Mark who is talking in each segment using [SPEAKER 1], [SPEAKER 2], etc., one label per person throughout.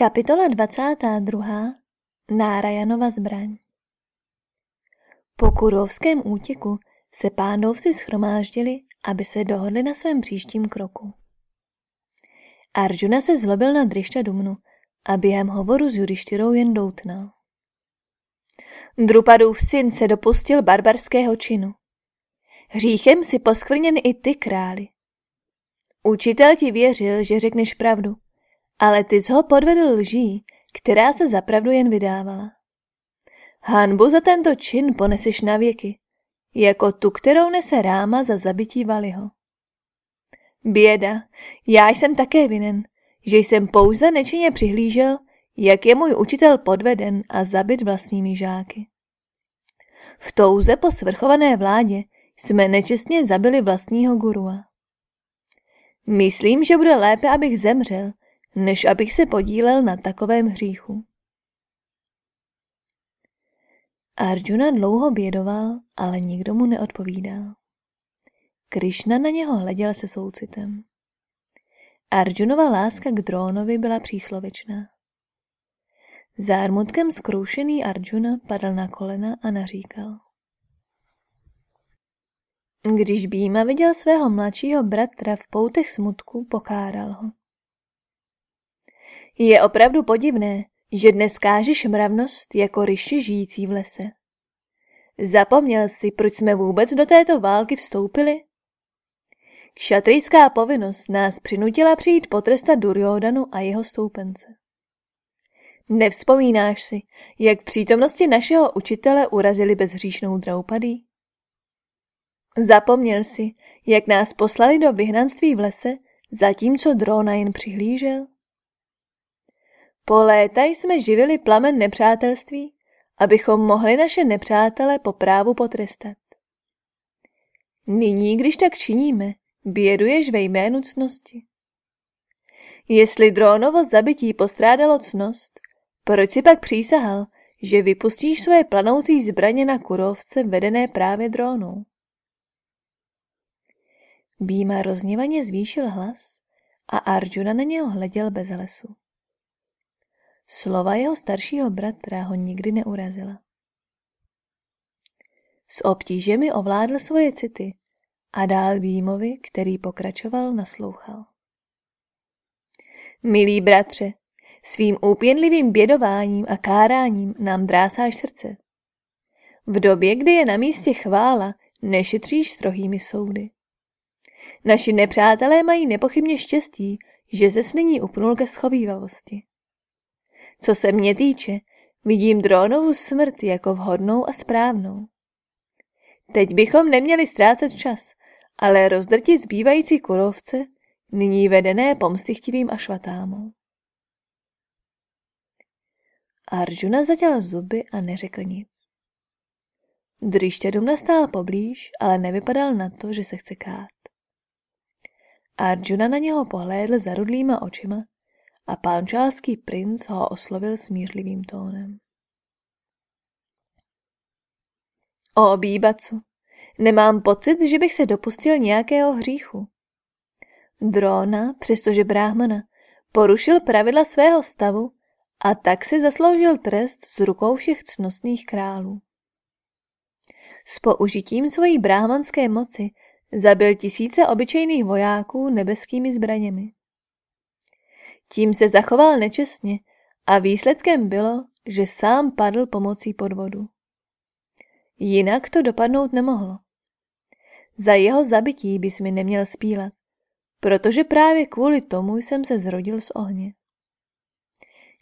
[SPEAKER 1] Kapitola 22. Nárajanova zbraň Po kurovském útěku se pándovci schromáždili, aby se dohodli na svém příštím kroku. Arjuna se zlobil na Drišta Dumnu a během hovoru s Judištyrou jen doutnal. Drupadův syn se dopustil barbarského činu. Hříchem si poskvrněn i ty, králi. Učitel ti věřil, že řekneš pravdu, ale ty ho podvedl lží, která se zapravdu jen vydávala. Hanbu za tento čin poneseš na věky, jako tu, kterou nese Ráma za zabití Valiho. Běda, já jsem také vinen, že jsem pouze nečinně přihlížel, jak je můj učitel podveden a zabit vlastními žáky. V touze po svrchované vládě jsme nečestně zabili vlastního gurua. Myslím, že bude lépe, abych zemřel, než abych se podílel na takovém hříchu. Arjuna dlouho bědoval, ale nikdo mu neodpovídal. Krišna na něho hleděl se soucitem. Arjunova láska k drónovi byla příslovečná. Zármutkem zkroušený Arjuna padl na kolena a naříkal. Když Býma viděl svého mladšího bratra v poutech smutku, pokáral ho. Je opravdu podivné, že dnes kážeš mravnost jako ryši žijící v lese. Zapomněl jsi, proč jsme vůbec do této války vstoupili? Kšatrijská povinnost nás přinutila přijít potrestat Duryodanu a jeho stoupence. Nevzpomínáš si, jak v přítomnosti našeho učitele urazili bezhříšnou Draupadí? Zapomněl si, jak nás poslali do vyhnanství v lese, zatímco Drona jen přihlížel? Po léta jsme živili plamen nepřátelství, abychom mohli naše nepřátele po právu potrestat. Nyní, když tak činíme, běduješ ve jménu cnosti. Jestli drónovo zabití postrádalo cnost, proč si pak přísahal, že vypustíš své planoucí zbraně na kurovce vedené právě drónou? Býma rozněvaně zvýšil hlas a Arjuna na něho hleděl bez lesu. Slova jeho staršího bratra ho nikdy neurazila. S obtížemi ovládl svoje city a dál Býmovi, který pokračoval, naslouchal. Milý bratře, svým úpěnlivým bědováním a káráním nám drásáš srdce. V době, kdy je na místě chvála, nešetříš strohými soudy. Naši nepřátelé mají nepochybně štěstí, že se nyní upnul ke schovývavosti. Co se mě týče, vidím drónovu smrt jako vhodnou a správnou. Teď bychom neměli ztrácet čas, ale rozdrtit zbývající kurovce, nyní vedené pomstychtivým a švatámou. Arjuna zatěl zuby a neřekl nic. Drišťadum stál poblíž, ale nevypadal na to, že se chce kát. Arjuna na něho pohlédl zarudlýma očima a pánčálský princ ho oslovil smířlivým tónem. O Bíbacu, nemám pocit, že bych se dopustil nějakého hříchu. Drona, přestože bráhmana, porušil pravidla svého stavu a tak si zasloužil trest z rukou všech cnostných králů. S použitím svojí bráhmanské moci zabil tisíce obyčejných vojáků nebeskými zbraněmi. Tím se zachoval nečestně a výsledkem bylo, že sám padl pomocí podvodu. Jinak to dopadnout nemohlo. Za jeho zabití bys mi neměl spílat, protože právě kvůli tomu jsem se zrodil z ohně.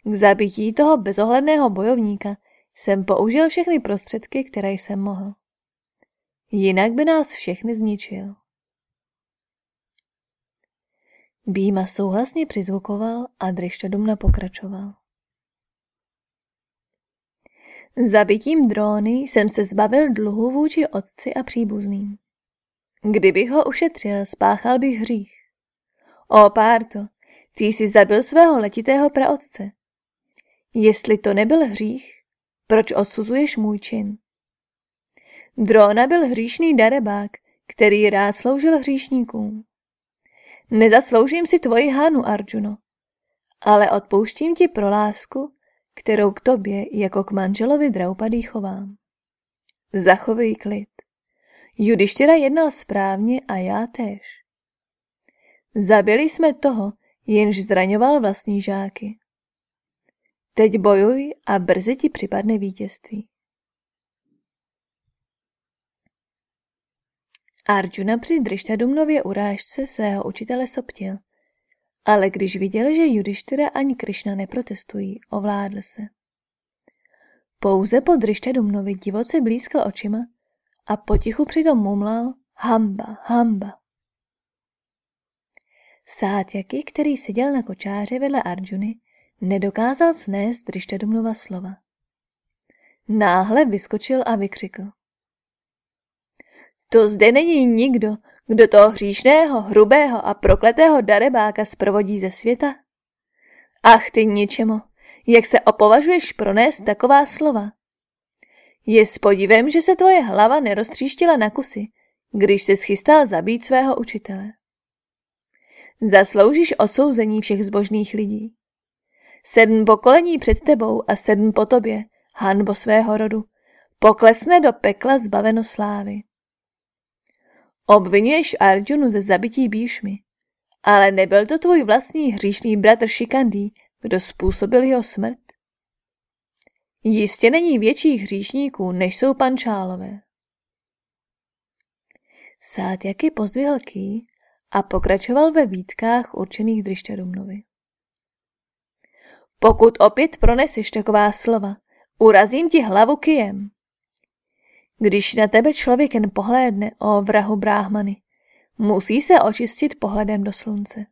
[SPEAKER 1] K zabití toho bezohledného bojovníka jsem použil všechny prostředky, které jsem mohl. Jinak by nás všechny zničil. Býma souhlasně přizvukoval a Drištadumna pokračoval. Zabitím dróny jsem se zbavil dluhu vůči otci a příbuzným. Kdybych ho ušetřil, spáchal bych hřích. O Párto, ty jsi zabil svého letitého praotce. Jestli to nebyl hřích, proč odsuzuješ můj čin? Drona byl hříšný darebák, který rád sloužil hříšníkům. Nezasloužím si tvoji hánu, Arjuno. ale odpouštím ti pro lásku, kterou k tobě jako k manželovi Draupadý chovám. Zachovej klid. Judištěra jednal správně a já též. Zabili jsme toho, jenž zraňoval vlastní žáky. Teď bojuj a brzy ti připadne vítězství. Arjuna při Drištadumnově urážce svého učitele soptil, ale když viděl, že Judištyra ani Krišna neprotestují, ovládl se. Pouze po Drištadumnovi divoce blízkal očima a potichu přitom mumlal hamba, hamba. Sátjaky, který seděl na kočáře vedle Arjuny, nedokázal snést Drištadumnova slova. Náhle vyskočil a vykřikl. To zde není nikdo, kdo toho hříšného, hrubého a prokletého darebáka zprovodí ze světa. Ach ty ničemo, jak se opovažuješ pronést taková slova. Je s podivem, že se tvoje hlava neroztříštila na kusy, když se schystal zabít svého učitele. Zasloužíš odsouzení všech zbožných lidí. Sedm pokolení před tebou a sedm po tobě, hanbo svého rodu, poklesne do pekla zbaveno slávy. Obvinuješ Arjunu ze zabití Bíšmy, ale nebyl to tvůj vlastní hříšný bratr Šikandý, kdo způsobil jeho smrt? Jistě není větších hříšníků, než jsou pančálové. Sátjaky pozdvihl ký a pokračoval ve výtkách určených Drišťarumnovi. Pokud opět proneseš taková slova, urazím ti hlavu kijem. Když na tebe člověk jen pohlédne, o vrahu bráhmany, musí se očistit pohledem do slunce.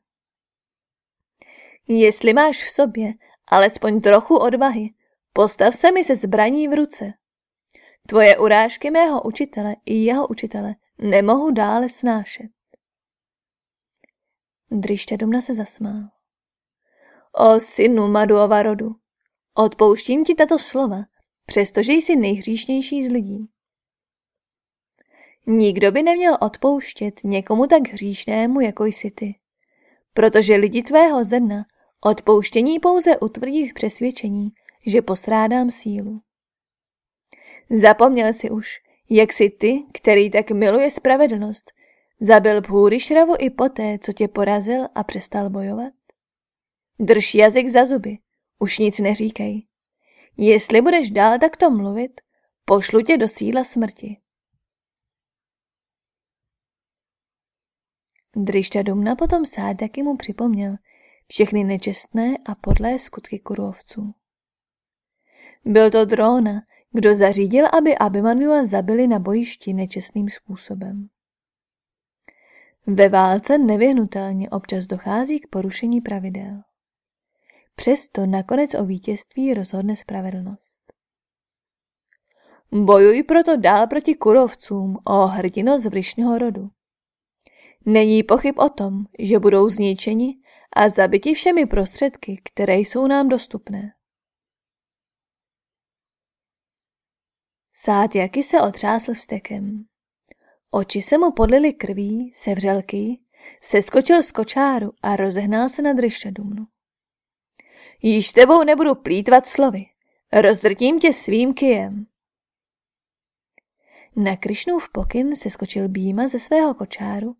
[SPEAKER 1] Jestli máš v sobě alespoň trochu odvahy, postav se mi se zbraní v ruce. Tvoje urážky mého učitele i jeho učitele nemohu dále snášet. Drišťadumna se zasmál. O synu Maduova rodu, odpouštím ti tato slova, přestože jsi nejhříšnější z lidí. Nikdo by neměl odpouštět někomu tak hříšnému, jako jsi ty. Protože lidi tvého zrna odpouštění pouze utvrdí v přesvědčení, že postrádám sílu. Zapomněl si už, jak si ty, který tak miluje spravedlnost, zabil Bhůryšravu i poté, co tě porazil a přestal bojovat? Drž jazyk za zuby, už nic neříkej. Jestli budeš dál takto mluvit, pošlu tě do síla smrti. Drišťadumna potom Sádaky mu připomněl všechny nečestné a podlé skutky kurovců. Byl to Drona, kdo zařídil, aby Abimanua zabili na bojišti nečestným způsobem. Ve válce nevyhnutelně občas dochází k porušení pravidel. Přesto nakonec o vítězství rozhodne spravedlnost. Bojuj proto dál proti kurovcům, o hrdino z vlišného rodu. Není pochyb o tom, že budou zničeni a zabiti všemi prostředky, které jsou nám dostupné. Sátjaky se otřásl vstekem. Oči se mu podlily krví, sevřel seskočil z kočáru a rozehnal se na Drišťadumnu. Již tebou nebudu plítvat slovy, rozdrtím tě svým kyjem. Na Krišnův pokyn se skočil Býma ze svého kočáru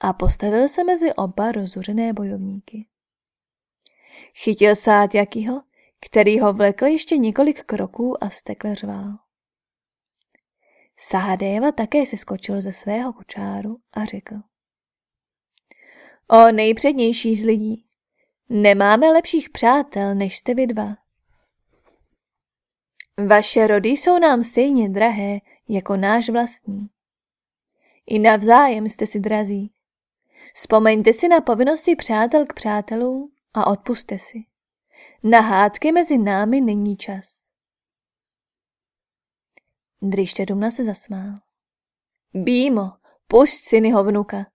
[SPEAKER 1] a postavil se mezi oba rozuřené bojovníky. Chytil sát jakýho, který ho vlekl ještě několik kroků a vstekle řval. Sahadeva také se skočil ze svého kočáru a řekl. O nejpřednější z lidí, nemáme lepších přátel, než jste vy dva. Vaše rody jsou nám stejně drahé jako náš vlastní. I navzájem jste si drazí. Vzpomeňte si na povinnosti přátel k přátelům a odpuste si. Na hádky mezi námi není čas. Drišťadumna se zasmál. Býmo, pušť synyho vnuka.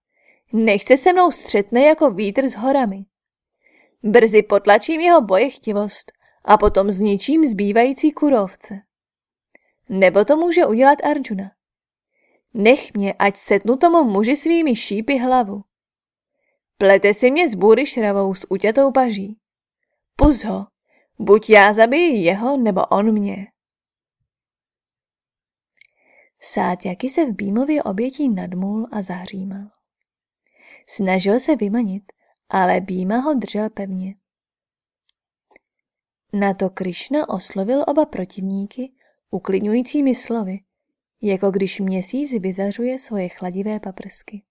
[SPEAKER 1] Nechce se mnou střetne jako vítr s horami. Brzy potlačím jeho bojechtivost a potom zničím zbývající kurovce. Nebo to může udělat Arjuna. Nech mě, ať setnu tomu muži svými šípy hlavu. Plete si mě s bůry šravou s utětou paží. Pus ho, buď já zabiji jeho, nebo on mě. Sátjaky se v Bímově obětí nadmul a zahřímal. Snažil se vymanit, ale Bíma ho držel pevně. Na to Krišna oslovil oba protivníky uklidňujícími slovy, jako když měsíc vyzařuje svoje chladivé paprsky.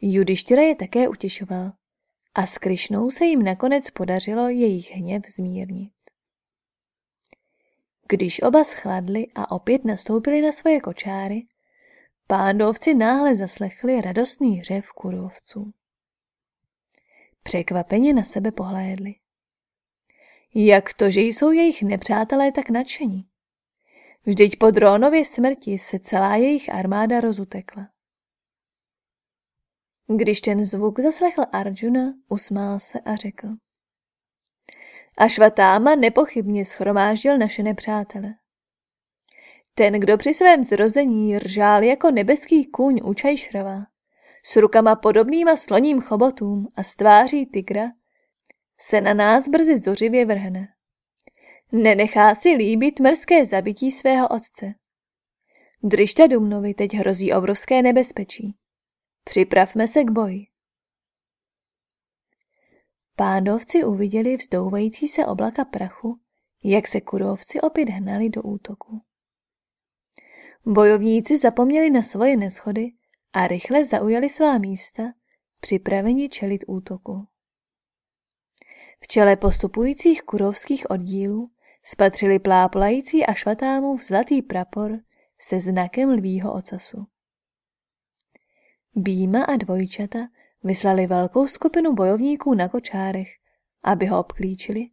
[SPEAKER 1] Judištyra je také utěšoval a s Krišnou se jim nakonec podařilo jejich hněv zmírnit. Když oba schladli a opět nastoupili na svoje kočáry, pándovci náhle zaslechli radostný řev kurovců. Překvapeně na sebe pohlédli. Jak to, že jsou jejich nepřátelé tak nadšení? Vždyť po drónově smrti se celá jejich armáda rozutekla. Když ten zvuk zaslechl Arjuna, usmál se a řekl. Ašvatáma nepochybně schromáždil naše nepřátele. Ten, kdo při svém zrození ržál jako nebeský kůň u Čajšrava, s rukama podobnýma sloním chobotům a stváří tygra, se na nás brzy zořivě vrhne. Nenechá si líbit mrzké zabití svého otce. Držte Dumnovi teď hrozí obrovské nebezpečí. Připravme se k boji. Pádovci uviděli vzdouvající se oblaka prachu, jak se kurovci opět hnali do útoku. Bojovníci zapomněli na svoje neschody a rychle zaujali svá místa, připraveni čelit útoku. V čele postupujících kurovských oddílů spatřili plápolající a švatámův zlatý prapor se znakem lvího ocasu. Býma a dvojčata vyslali velkou skupinu bojovníků na kočárech, aby ho obklíčili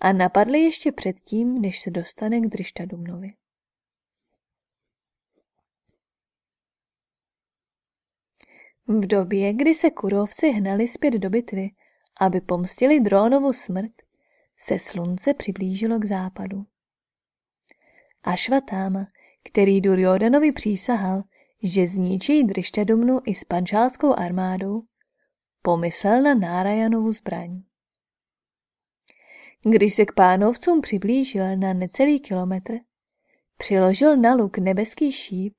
[SPEAKER 1] a napadli ještě předtím, než se dostane k Drištadumnovi. V době, kdy se kurovci hnali zpět do bitvy, aby pomstili drónovu smrt, se slunce přiblížilo k západu. Ašvatáma, který Duryodanovi přísahal, že zničí Drištadumnu i s pančálskou armádou, pomyslel na Nárajanovu zbraň. Když se k pánovcům přiblížil na necelý kilometr, přiložil na luk nebeský šíp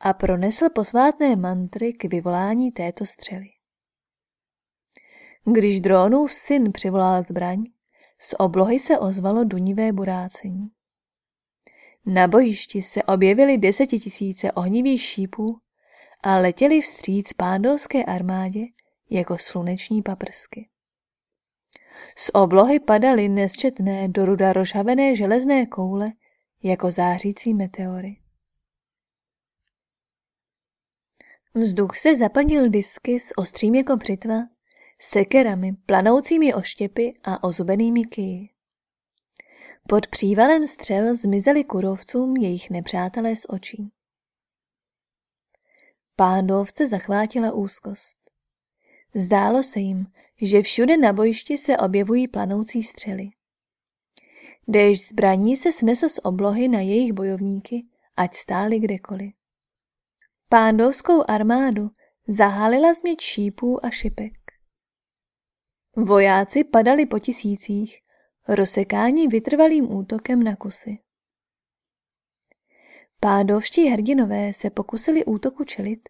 [SPEAKER 1] a pronesl posvátné mantry k vyvolání této střely. Když drónův syn přivolal zbraň, z oblohy se ozvalo dunivé burácení. Na bojišti se objevily desetitisíce ohnivých šípů a letěli vstříc pándovské armádě jako sluneční paprsky. Z oblohy padaly nesčetné do ruda rozhavené železné koule jako zářící meteory. Vzduch se zaplnil disky s ostrým jako břitva, sekerami, planoucími oštěpy a ozubenými kyji. Pod přívalem střel zmizeli kurovcům jejich nepřátelé z očí. Pándovce zachvátila úzkost. Zdálo se jim, že všude na bojišti se objevují planoucí střely. Déšť zbraní se snesl z oblohy na jejich bojovníky, ať stáli kdekoliv. Pándovskou armádu zahalila změť šípů a šipek. Vojáci padali po tisících, rozsekáni vytrvalým útokem na kusy. Pádovští hrdinové se pokusili útoku čelit,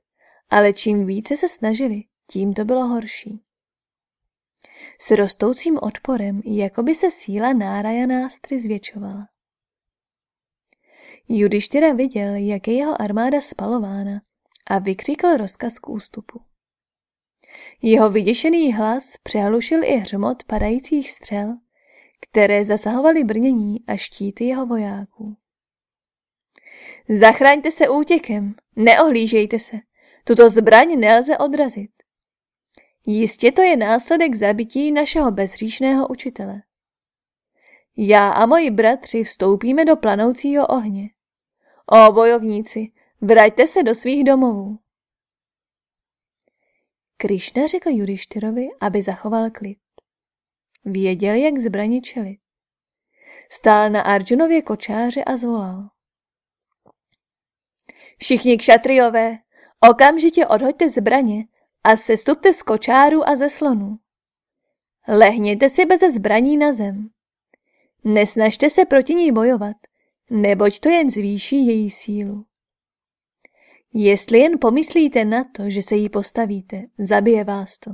[SPEAKER 1] ale čím více se snažili, tím to bylo horší. S rostoucím odporem, jako by se síla náraja nástry zvětšovala. Judištyra viděl, jak je jeho armáda spalována a vykřikl rozkaz k ústupu. Jeho vyděšený hlas přehlušil i hřmot padajících střel, které zasahovaly brnění a štíty jeho vojáků. Zachraňte se útěkem, neohlížejte se, tuto zbraň nelze odrazit. Jistě to je následek zabití našeho bezříšného učitele. Já a moji bratři vstoupíme do planoucího ohně. O bojovníci, vraťte se do svých domovů. Krišna řekl Judištyrovi, aby zachoval klid. Věděl, jak zbraně čelit. Stál na Arjunově kočáře a zvolal. Všichni kšatriové, okamžitě odhoďte zbraně a sestupte z kočáru a ze slonu. Lehněte si bez zbraní na zem. Nesnažte se proti ní bojovat, neboť to jen zvýší její sílu. Jestli jen pomyslíte na to, že se jí postavíte, zabije vás to.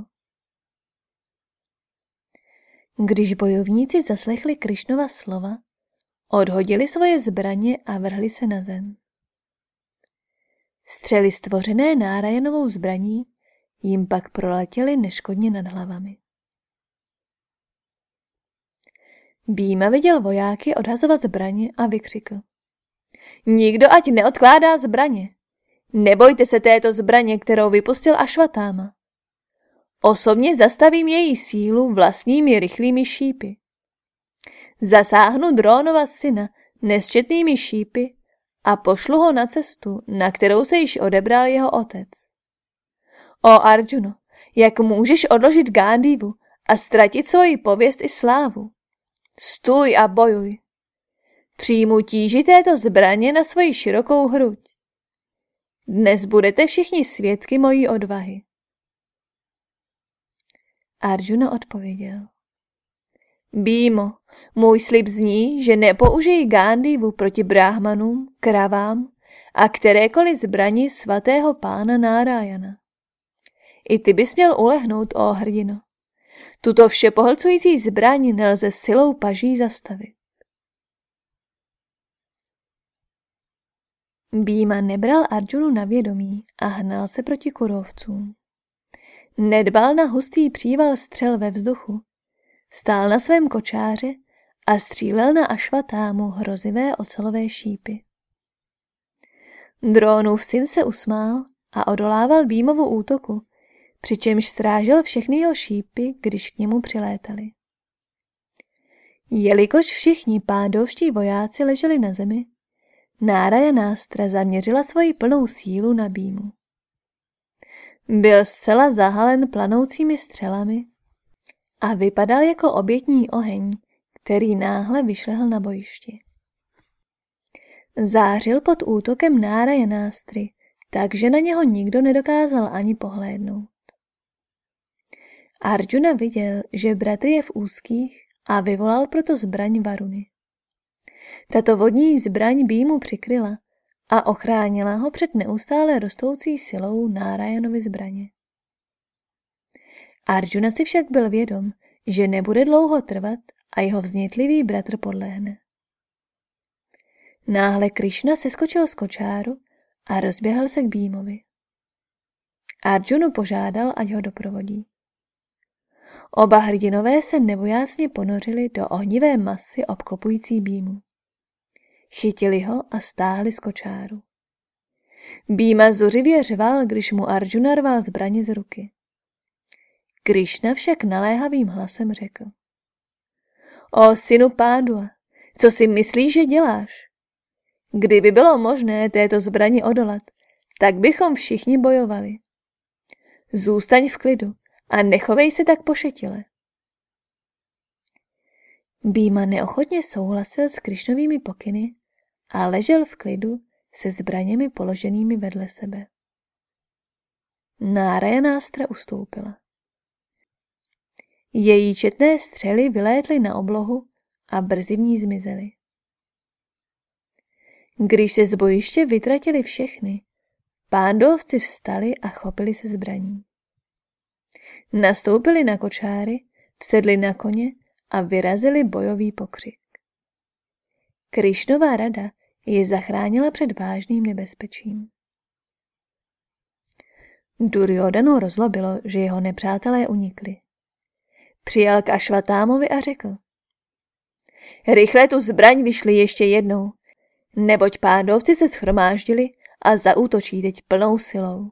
[SPEAKER 1] Když bojovníci zaslechli Krišnova slova, odhodili svoje zbraně a vrhli se na zem. Střely stvořené Nárajanovou zbraní jim pak proletěly neškodně nad hlavami. Býma viděl vojáky odhazovat zbraně a vykřikl. Nikdo ať neodkládá zbraně. Nebojte se této zbraně, kterou vypustil Ašvatáma. Osobně zastavím její sílu vlastními rychlými šípy. Zasáhnu drónova syna nesčetnými šípy a pošlu ho na cestu, na kterou se již odebral jeho otec. O Arjuno, jak můžeš odložit Gándivu a ztratit svoji pověst i slávu? Stůj a bojuj. Přijmu tíži této zbraně na svoji širokou hruď. Dnes budete všichni svědky mojí odvahy. Arjuna odpověděl. Bímo, můj slib zní, že nepoužijí Gándivu proti bráhmanům, kravám a kterékoliv zbraní svatého pána Nárajana. I ty bys měl ulehnout, ó hrdino. Tuto všepohlcující zbraň nelze silou paží zastavit. Býma nebral Arjunu na vědomí a hnal se proti kurovcům. Nedbal na hustý příval střel ve vzduchu. Stál na svém kočáře a střílel na Ašvatámu hrozivé ocelové šípy. Drónův syn se usmál a odolával Bímovu útoku, přičemž strážel všechny jeho šípy, když k němu přilétali. Jelikož všichni pádovští vojáci leželi na zemi, Náraja nástra zaměřila svoji plnou sílu na Bímu. Byl zcela zahalen planoucími střelami a vypadal jako obětní oheň, který náhle vyšlehl na bojišti. Zářil pod útokem Náraje nástry, takže na něho nikdo nedokázal ani pohlédnout. Arjuna viděl, že bratr je v úzkých a vyvolal proto zbraň Varuny. Tato vodní zbraň by mu přikryla a ochránila ho před neustále rostoucí silou Nárajanovy zbraně. Arjuna si však byl vědom, že nebude dlouho trvat a jeho vznětlivý bratr podlehne. Náhle Krišna seskočil z kočáru a rozběhl se k Bímovi. Arjunu požádal, ať ho doprovodí. Oba hrdinové se nebojácně ponořili do ohnivé masy obklopující Bímu. Chytili ho a stáhli z kočáru. Býma zuřivě řval, když mu Arjuna rval zbraně z ruky. Krišna však naléhavým hlasem řekl. O synu Pádua, co si myslíš, že děláš? Kdyby bylo možné této zbraně odolat, tak bychom všichni bojovali. Zůstaň v klidu a nechovej se tak pošetile. Býma neochotně souhlasil s Krišnovými pokyny a ležel v klidu se zbraněmi položenými vedle sebe. Náraja nástra ustoupila. Její četné střely vylétly na oblohu a brzy v ní zmizely. Když se z bojiště vytratili všechny, pándovci vstali a chopili se zbraní. Nastoupili na kočáry, vsedli na koně a vyrazili bojový pokřik. Krišnová rada je zachránila před vážným nebezpečím. Duryodanu rozlobilo, že jeho nepřátelé unikli. Přijal k Ašvatámovi a řekl. Rychle tu zbraň vyšli ještě jednou, neboť pádovci se schromáždili a zaútočí teď plnou silou.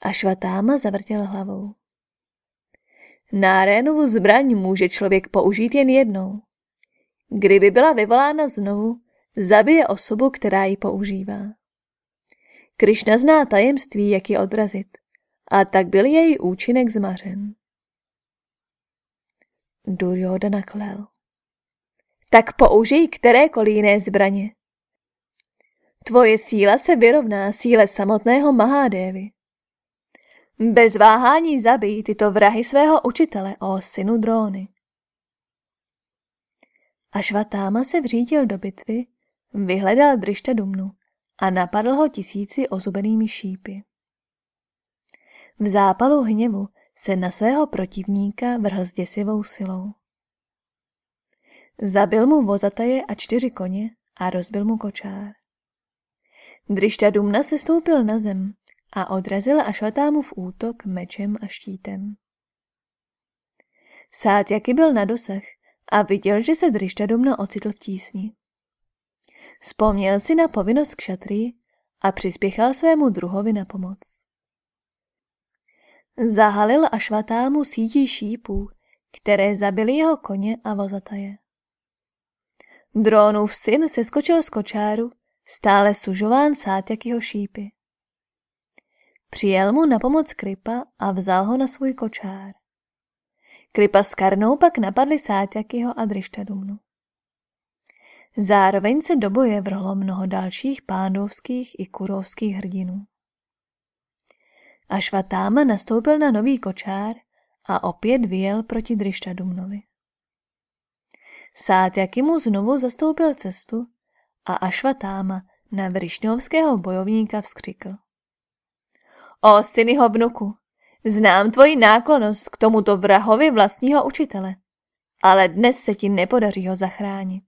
[SPEAKER 1] Ašvatáma zavrtěl hlavou. Nárénovu zbraň může člověk použít jen jednou. Kdyby byla vyvolána znovu, zabije osobu, která ji používá. Krišna zná tajemství, jak ji odrazit, a tak byl její účinek zmařen. Duryodhana klel. Tak použij kterékoliv jiné zbraně. Tvoje síla se vyrovná síle samotného Mahádévy. Bez váhání zabij tyto vrahy svého učitele, o synu dróny. Ašvatáma se vřídil do bitvy, vyhledal Drišta Dumnu a napadl ho tisíci ozubenými šípy. V zápalu hněvu se na svého protivníka vrhl s děsivou silou. Zabil mu vozataje a čtyři koně a rozbil mu kočár. Drišta Dumna se stoupil na zem a odrazil Ašvatámu v útok mečem a štítem. Sát jaký byl na dosah a viděl, že se Drištadomna ocitl v tísni. Vzpomněl si na povinnost k šatry a přispěchal svému druhovi na pomoc. Zahalil Ašvatámu sítí šípů, které zabili jeho koně a vozataje. Drónův syn seskočil z kočáru, stále sužován Sátjakyho šípy. Přijel mu na pomoc Kripa a vzal ho na svůj kočár. Kripa s Karnou pak napadli Sátjakyho a Drištadumnu. Zároveň se do boje vrhlo mnoho dalších pándovských i kurovských hrdinů. Ašvatáma nastoupil na nový kočár a opět vyjel proti Drištadumnovi. Sátjaky mu znovu zastoupil cestu a Ašvatáma na vrišňovského bojovníka vzkřikl. O synyho vnuku, znám tvoji náklonost k tomuto vrahovi vlastního učitele, ale dnes se ti nepodaří ho zachránit.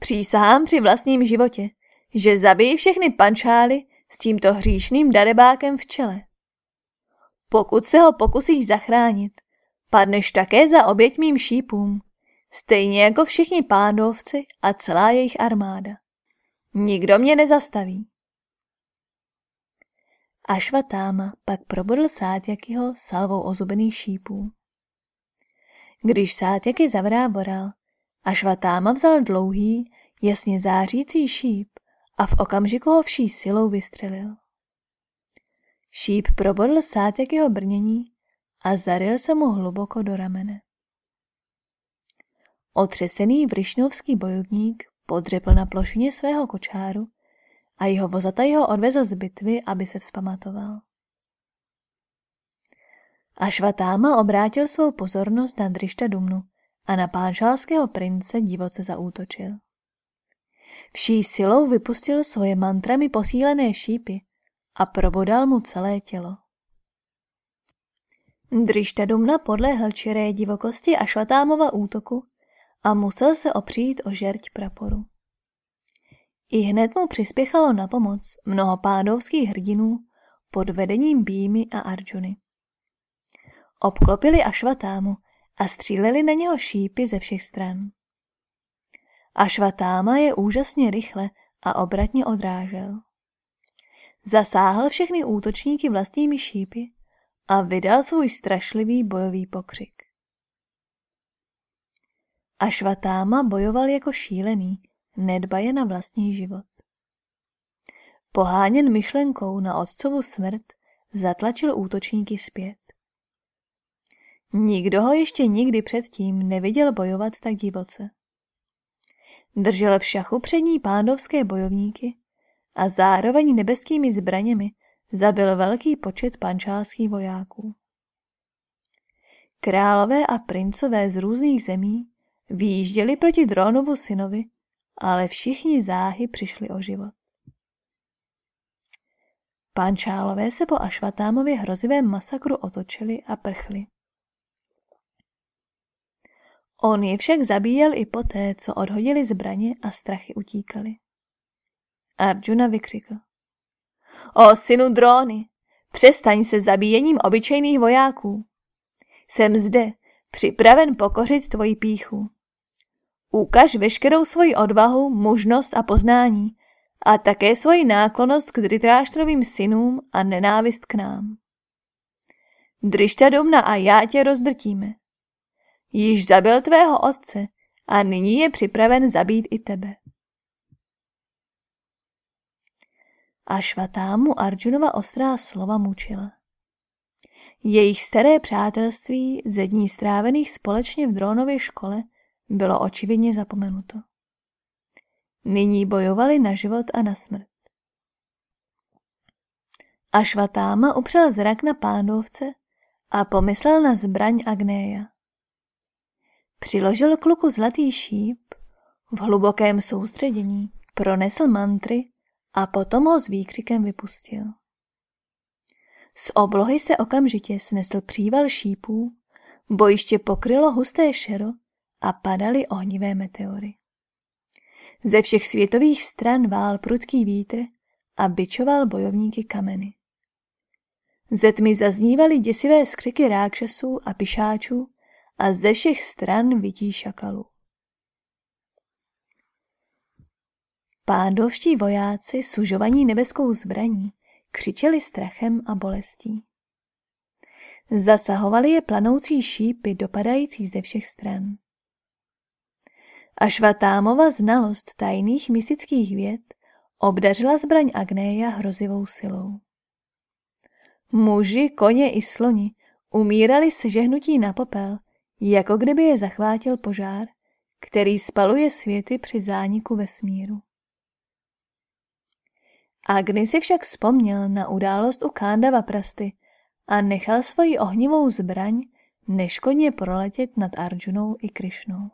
[SPEAKER 1] Přísahám při vlastním životě, že zabijí všechny pančály s tímto hříšným darebákem v čele. Pokud se ho pokusíš zachránit, padneš také za oběť mým šípům, stejně jako všichni pádovci a celá jejich armáda. Nikdo mě nezastaví. Ašvatáma pak probodl Sátjakyho salvou ozubených šípů. Když Sátjaky zavráboral, Ašvatáma vzal dlouhý, jasně zářící šíp a v okamžiku ho vší silou vystřelil. Šíp probodl Sátjakyho brnění a zaril se mu hluboko do ramene. Otřesený vrišňovský bojovník podřepl na plošině svého kočáru a jeho vozataj ho odvezl z bitvy, aby se vzpamatoval. Ašvatáma obrátil svou pozornost na Drišta Dumnu a na pánžalského prince divoce zaútočil. Vší silou vypustil svoje mantrami posílené šípy a probodal mu celé tělo. Drišta Dumna podlehl čiré divokosti a švatámova útoku a musel se opřít o žerť praporu. I hned mu přispěchalo na pomoc mnoho pádovských hrdinů pod vedením Bímy a Arjuny. Obklopili Ašvatámu a stříleli na něho šípy ze všech stran. Ašvatáma je úžasně rychle a obratně odrážel. Zasáhl všechny útočníky vlastními šípy a vydal svůj strašlivý bojový pokřik. Ašvatáma bojoval jako šílený, nedbaje na vlastní život. Poháněn myšlenkou na otcovu smrt, zatlačil útočníky zpět. Nikdo ho ještě nikdy předtím neviděl bojovat tak divoce. Držel v šachu přední pándovské bojovníky a zároveň nebeskými zbraněmi zabil velký počet pančálských vojáků. Králové a princové z různých zemí výjížděli proti Drónovu synovi ale všichni záhy přišli o život. Pánčálové se po Ašvatámově hrozivém masakru otočili a prchli. On je však zabíjel i poté, co odhodili zbraně a strachy utíkali. Arjuna vykřikl. O synu dróny, přestaň se zabíjením obyčejných vojáků. Jsem zde, připraven pokořit tvoji píchu. Ukaž veškerou svoji odvahu, mužnost a poznání a také svoji náklonost k Dhritráštrovým synům a nenávist k nám. Drišťadomna a já tě rozdrtíme. Již zabil tvého otce a nyní je připraven zabít i tebe. A švatámu Arjunova ostrá slova mučila. Jejich staré přátelství ze dní strávených společně v drónově škole bylo očividně zapomenuto. Nyní bojovali na život a na smrt. A švatáma upřel zrak na pándovce a pomyslel na zbraň Agnéja. Přiložil kluku zlatý šíp, v hlubokém soustředění pronesl mantry a potom ho s výkřikem vypustil. Z oblohy se okamžitě snesl příval šípů, bojiště pokrylo husté šero a padaly ohnivé meteory. Ze všech světových stran vál prudký vítr a byčoval bojovníky kameny. Ze tmy zaznívaly děsivé skřiky rákšasů a pišáčů a ze všech stran vytí šakalů. Pádovští vojáci, sužovaní nebeskou zbraní, křičeli strachem a bolestí. Zasahovali je planoucí šípy dopadající ze všech stran. A Švatámova znalost tajných mystických věd obdařila zbraň Agnéja hrozivou silou. Muži, koně i sloni umírali se žehnutí na popel, jako kdyby je zachvátil požár, který spaluje světy při zániku vesmíru. Agni si však vzpomněl na událost u Kándava prasty a nechal svoji ohnivou zbraň neškodně proletět nad Arjunou i Krišnou.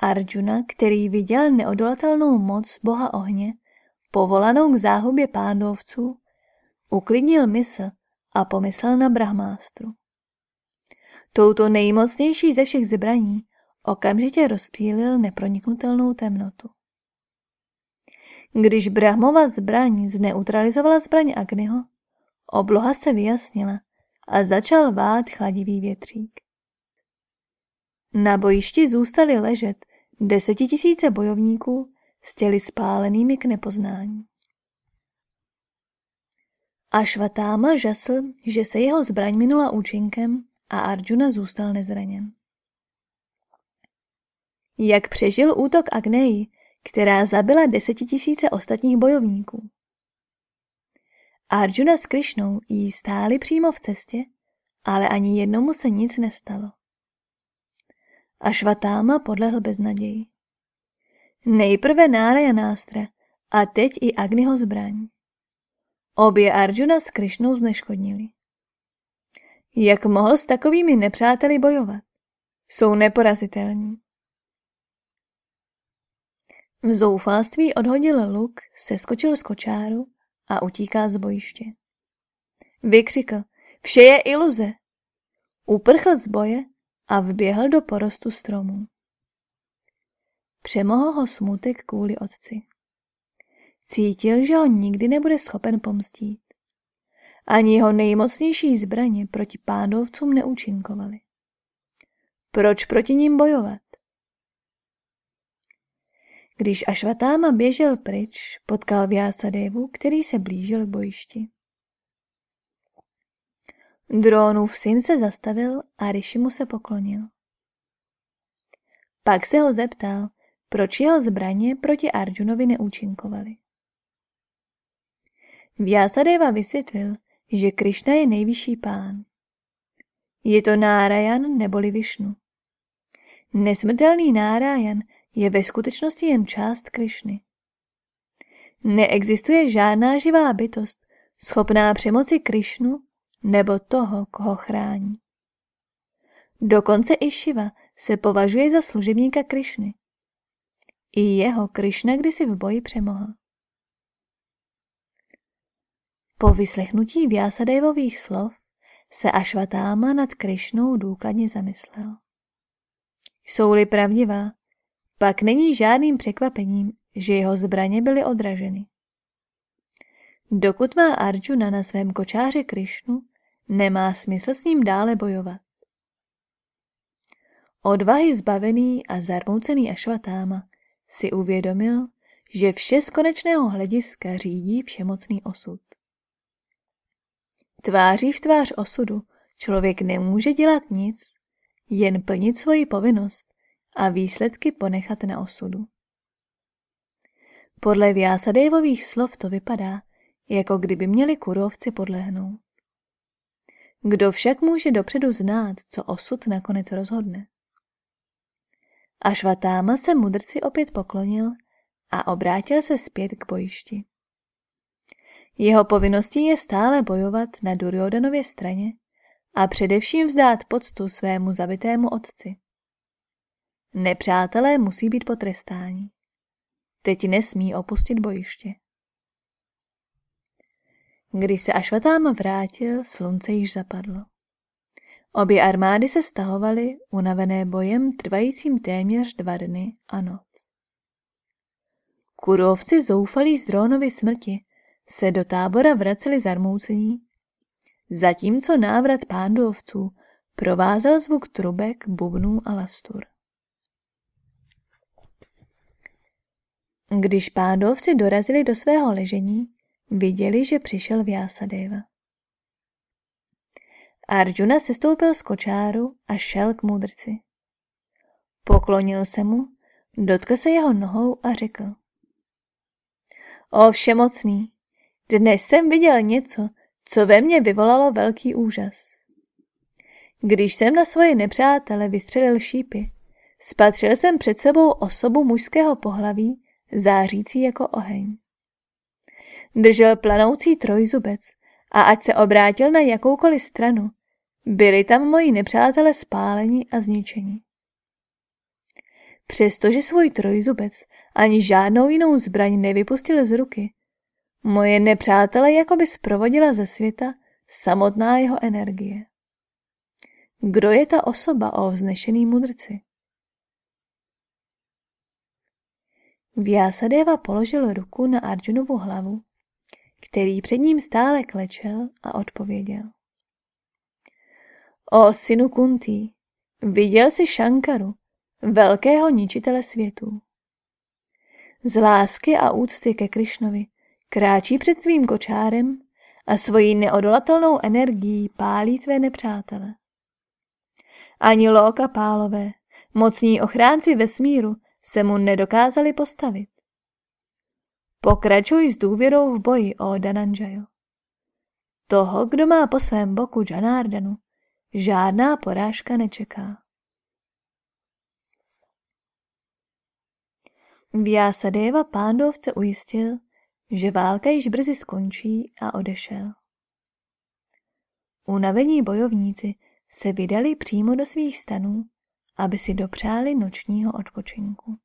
[SPEAKER 1] Arjuna, který viděl neodolatelnou moc boha ohně, povolanou k záhubě pándovců, uklidnil mysl a pomyslel na brahmástru. Touto nejmocnější ze všech zbraní okamžitě rozptýlil neproniknutelnou temnotu. Když Brahmova zbraň zneutralizovala zbraň Agniho, obloha se vyjasnila a začal vát chladivý větřík. Na bojišti zůstali ležet desetitisíce bojovníků s těly spálenými k nepoznání. A Švatáma žasl, že se jeho zbraň minula účinkem a Arjuna zůstal nezraněn. Jak přežil útok Agneji, která zabila desetitisíce ostatních bojovníků. Arjuna s Krišnou jí stáli přímo v cestě, ale ani jednomu se nic nestalo. A Švatáma podlehl bez naději. Nejprve Náraja nástra a teď i Agniho zbraň. Obě Arjuna s Krišnou zneškodnili. Jak mohl s takovými nepřáteli bojovat? Jsou neporazitelní. V zoufalství odhodil luk, seskočil z kočáru a utíká z bojiště. Vykřikl, vše je iluze. Uprchl z boje a vběhl do porostu stromů. Přemohl ho smutek kvůli otci. Cítil, že ho nikdy nebude schopen pomstít. Ani jeho nejmocnější zbraně proti pádovcům neúčinkovaly. Proč proti ním bojovat? Když Ašvatáma běžel pryč, potkal Vyasadevu, který se blížil k bojišti. Drónův syn se zastavil a Rishi mu se poklonil. Pak se ho zeptal, proč jeho zbraně proti Arjunovi neúčinkovaly. Vyasadeva vysvětlil, že Krišna je nejvyšší pán. Je to Nárajan neboli Višnu. Nesmrtelný Nárajan je ve skutečnosti jen část Krišny. Neexistuje žádná živá bytost, schopná přemoci Krišnu nebo toho, koho chrání. Dokonce i Šiva se považuje za služebníka Krišny. I jeho Krišna kdysi v boji přemohl. Po vyslechnutí Vyasadevových slov se Ašvatáma nad Krišnou důkladně zamyslel. Jsou-li pravdivá, pak není žádným překvapením, že jeho zbraně byly odraženy. Dokud má Arjuna na svém kočáře Krišnu, nemá smysl s ním dále bojovat. Odvahy zbavený a zarmoucený Ašvatáma si uvědomil, že vše z konečného hlediska řídí všemocný osud. Tváří v tvář osudu člověk nemůže dělat nic, jen plnit svoji povinnost a výsledky ponechat na osudu. Podle Vyasadevových slov to vypadá, jako kdyby měli kurovci podlehnout. Kdo však může dopředu znát, co osud nakonec rozhodne? A švatáma se mudrci opět poklonil a obrátil se zpět k bojišti. Jeho povinností je stále bojovat na Duryodanově straně a především vzdát poctu svému zabitému otci. Nepřátelé musí být potrestáni. Teď nesmí opustit bojiště. Když se Ašvatáma vrátil, slunce již zapadlo. Obě armády se stahovaly, unavené bojem trvajícím téměř dva dny a noc. Kurovci zoufalí z drónovy smrti se do tábora vraceli zarmoucení, zatímco návrat pándovců provázel zvuk trubek, bubnů a lastur. Když pándovci dorazili do svého ležení, viděli, že přišel Vyasadeva. Arjuna sestoupil z kočáru a šel k mudrci. Poklonil se mu, dotkl se jeho nohou a řekl. O všemocný, dnes jsem viděl něco, co ve mně vyvolalo velký úžas. Když jsem na svoje nepřátele vystřelil šípy, spatřil jsem před sebou osobu mužského pohlaví, zářící jako oheň. Držel planoucí trojzubec a ať se obrátil na jakoukoliv stranu, byli tam moji nepřátelé spáleni a zničeni. Přestože svůj trojzubec ani žádnou jinou zbraň nevypustil z ruky, moje nepřátele jakoby zprovodila ze světa samotná jeho energie. Kdo je ta osoba o vznešený mudrci? Vyasadeva položil ruku na Arjunovu hlavu, který před ním stále klečel a odpověděl. O synu Kuntý, viděl jsi Šankaru, velkého ničitele světů. Z lásky a úcty ke Krišnovi kráčí před svým kočárem a svojí neodolatelnou energií pálí tvé nepřátele. Ani Lóka pálové, mocní ochránci vesmíru, se mu nedokázali postavit. Pokračuj s důvěrou v boji, o Dananjayo. Toho, kdo má po svém boku Janardanu, žádná porážka nečeká. Vyasadeva pándovce ujistil, že válka již brzy skončí a odešel. Unavení bojovníci se vydali přímo do svých stanů, aby si dopřáli nočního odpočinku.